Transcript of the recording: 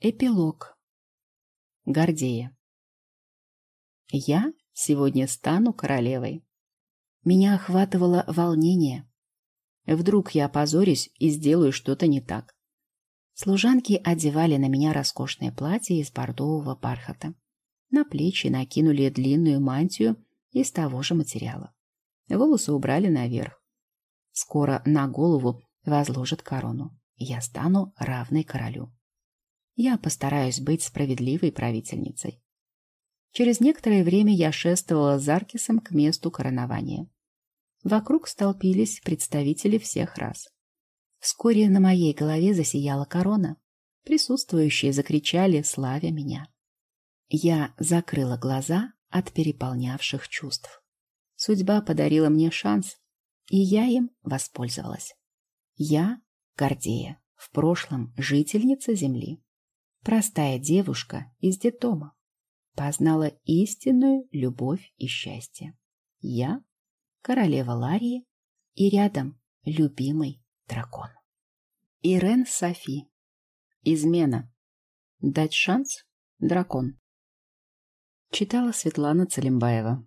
Эпилог. Гордея. Я сегодня стану королевой. Меня охватывало волнение. Вдруг я опозорюсь и сделаю что-то не так. Служанки одевали на меня роскошное платье из бордового бархата. На плечи накинули длинную мантию из того же материала. Волосы убрали наверх. Скоро на голову возложат корону. Я стану равной королю. Я постараюсь быть справедливой правительницей. Через некоторое время я шествовала с Аркисом к месту коронования. Вокруг столпились представители всех рас. Вскоре на моей голове засияла корона. Присутствующие закричали, славя меня. Я закрыла глаза от переполнявших чувств. Судьба подарила мне шанс, и я им воспользовалась. Я Гордея, в прошлом жительница Земли. Простая девушка из детдома познала истинную любовь и счастье. Я — королева Ларии, и рядом любимый дракон. Ирен Софи. Измена. Дать шанс? Дракон. Читала Светлана Целимбаева.